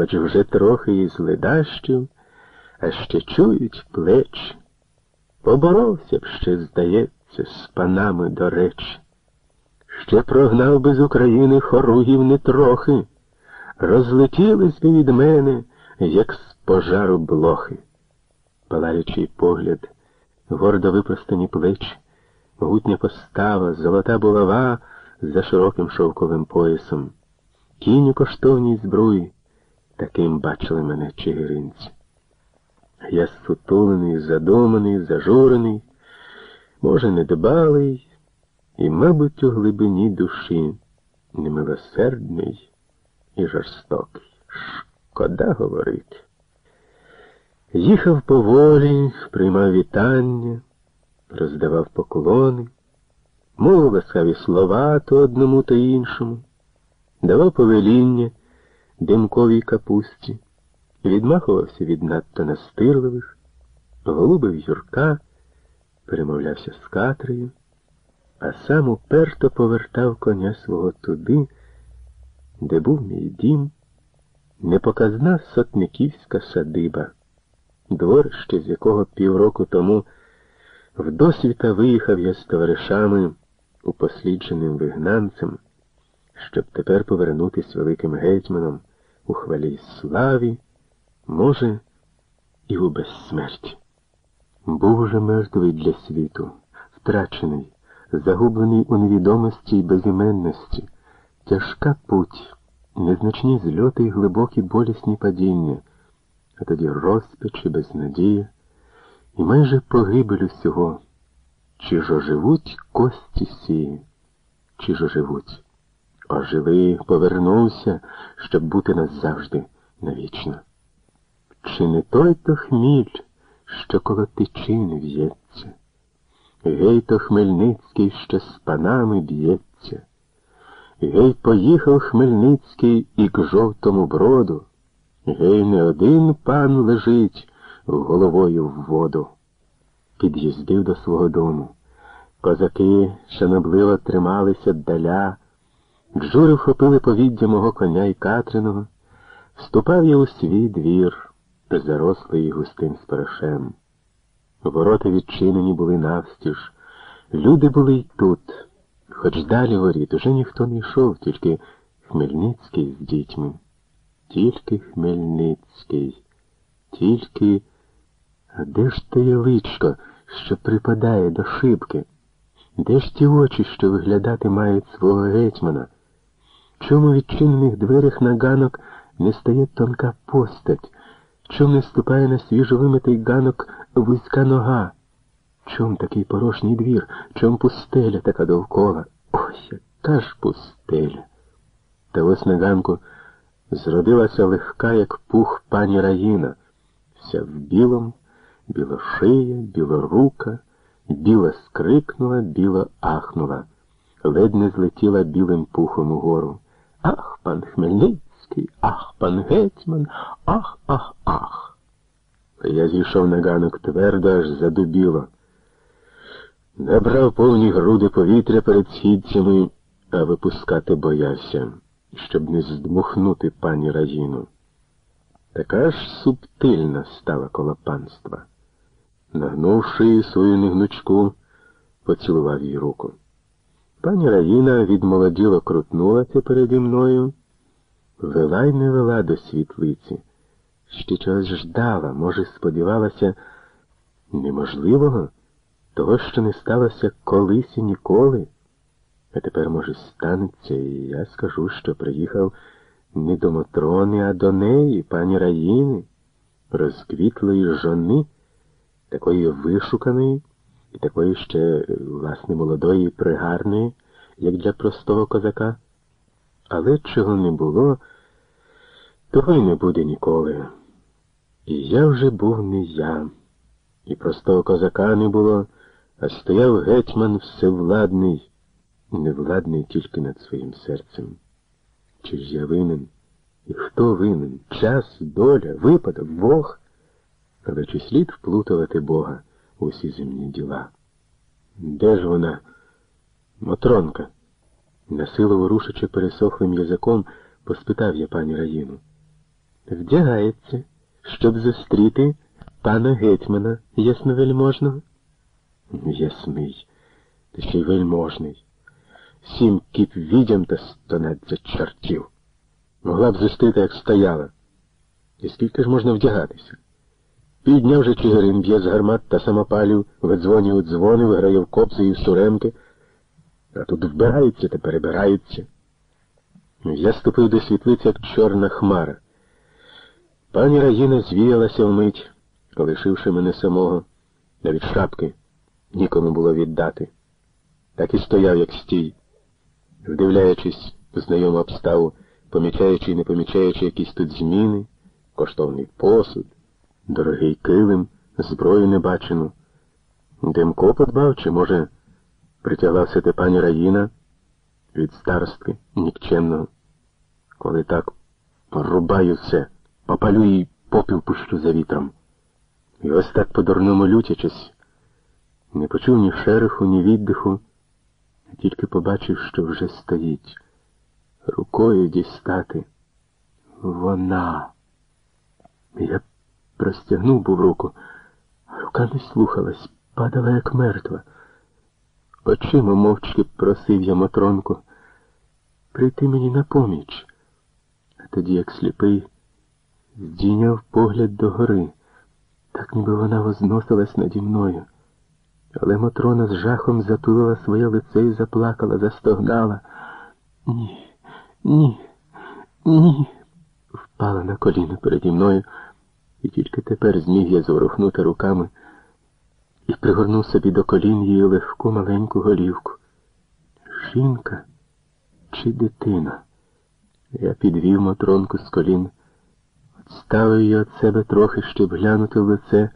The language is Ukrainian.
хоч вже трохи із ледащів, а ще чують плеч. Поборовся б ще, здається, з панами до речі. Ще прогнав би з України хоругів не трохи, розлетілись би від мене, як з пожару блохи. Палаючий погляд, гордо випростані плечі, гутня постава, золота булава за широким шовковим поясом. Кінь у коштовній збруї, таким бачили мене чигиринці. Я сутулений, задуманий, зажурений, може, недбалий, і, мабуть, у глибині душі немилосердний і жорстокий. Шкода говорити. Їхав поволі, приймав вітання, роздавав поклони, мовив ласкаві слова то одному, то іншому, давав повеління димковій капусті, відмахувався від надто настирливих, голубив Юрка, перемовлявся з Катрею, а сам уперто повертав коня свого туди, де був мій дім, непоказна сотниківська садиба, дворище, з якого півроку тому вдосвіта виїхав я з товаришами упослідженим вигнанцем, щоб тепер повернутись великим гетьманом у хвалій славі, може, і у безсмерті. Був уже мертвий для світу, втрачений, загублений у невідомості й безіменності, тяжка путь, незначні зльоти й глибокі болісні падіння, а тоді розпач і безнадія, і майже погибель усього. Чи ж оживуть кості сії, чи ж оживуть? Оживи, повернувся, щоб бути назавжди навічно. Чи не той то хміль, що коло тичини в'ється? Гей, то Хмельницький що з панами б'ється. Гей, поїхав Хмельницький і к жовтому броду. Гей, не один пан лежить головою в воду. Під'їздив до свого дому. Козаки шанобливо трималися даля. Джури вхопили повіддя мого коня і Катриного, вступав я у свій двір, зарослий густим спорошем. Ворота відчинені були навстіж. Люди були й тут, хоч далі воріт уже ніхто не йшов, тільки Хмельницький з дітьми. Тільки Хмельницький, тільки. А де ж те яличко, що припадає до шибки? Де ж ті очі, що виглядати мають свого гетьмана? Чому в відчинених дверях на ганок не стає тонка постать? Чом не ступає на свіжо вимитий ганок вузька нога? Чом такий порожній двір? Чом пустеля така довкола? Ось яка ж пустеля. Та ось на ганку зродилася легка, як пух пані Раїна, вся в білому, білошия, білорука, біло скрикнула, біло ахнула, ледь не злетіла білим пухом угору. Ах, пан Хмельницький, ах, пан гетьман, ах, ах, ах. Я зійшов на ганок твердо, аж задубіло. Набрав повні груди повітря перед східцями, а випускати боявся, щоб не здмухнути пані Раїну. Така ж субтильна стала коло панства. Нагнувши свою негнучку, поцілував їй руку. Пані Раїна відмолоділо крутнулася переді мною, вела й не вела до світлиці. Ще чогось ждала, може, сподівалася неможливого, того, що не сталося колись і ніколи. А тепер, може, станеться, і я скажу, що приїхав не до Матрони, а до неї, пані Раїни, розквітлої жони, такої вишуканої і такої ще, власне, молодої пригарної, як для простого козака. Але чого не було, того й не буде ніколи. І я вже був не я, і простого козака не було, а стояв гетьман всевладний, невладний тільки над своїм серцем. Чи ж я винен? І хто винен? Час, доля, випадок, Бог? Але чи слід вплутувати Бога у всі земні діла? Де ж вона? Мотронка. Насилу ворушачи пересохлим язиком, поспитав я пані Раїну. Вдягається, щоб зустріти пана гетьмана ясновельможного. Ясний, та ще й вельможний. Сім кіп відям та стонать за чортів. Могла б зустріти, як стояла. І скільки ж можна вдягатися? Півдня вже Чигирин б'є з гармат та самопалів, видзвонюють дзвони, виграє в копси і в суремки, а тут вбираються та перебираються. Я ступив до світлиці, як чорна хмара. Пані Раїна звіялася вмить, лишивши мене самого, навіть шапки нікому було віддати. Так і стояв, як стій, вдивляючись в знайому обставу, помічаючи і не помічаючи якісь тут зміни, коштовний посуд, дорогий килим, зброю небачену. Демко подбав, чи, може, притягла те пані Раїна від старостки нікчемного. Коли так порубаю все, попалю і попіл пущу за вітром. І ось так по-дурному лютячись, не почув ні шереху, ні віддиху, тільки побачив, що вже стоїть. Рукою дістати. Вона. Я простягнув був руку, рука не слухалась, падала, як мертва. Очима мовчки просив я Матронку прийти мені на поміч. А тоді, як сліпий, здійняв погляд догори, так ніби вона возносилась наді мною. Але Матрона з жахом затулила своє лице і заплакала, застогнала. Ні, ні, ні. Впала на коліна переді мною, і тільки тепер зміг я зворухнути руками і пригорнув собі до колін її легку маленьку голівку. Жінка чи дитина? Я підвів Матронку з колін, відставив її від себе трохи, щоб глянути в лице.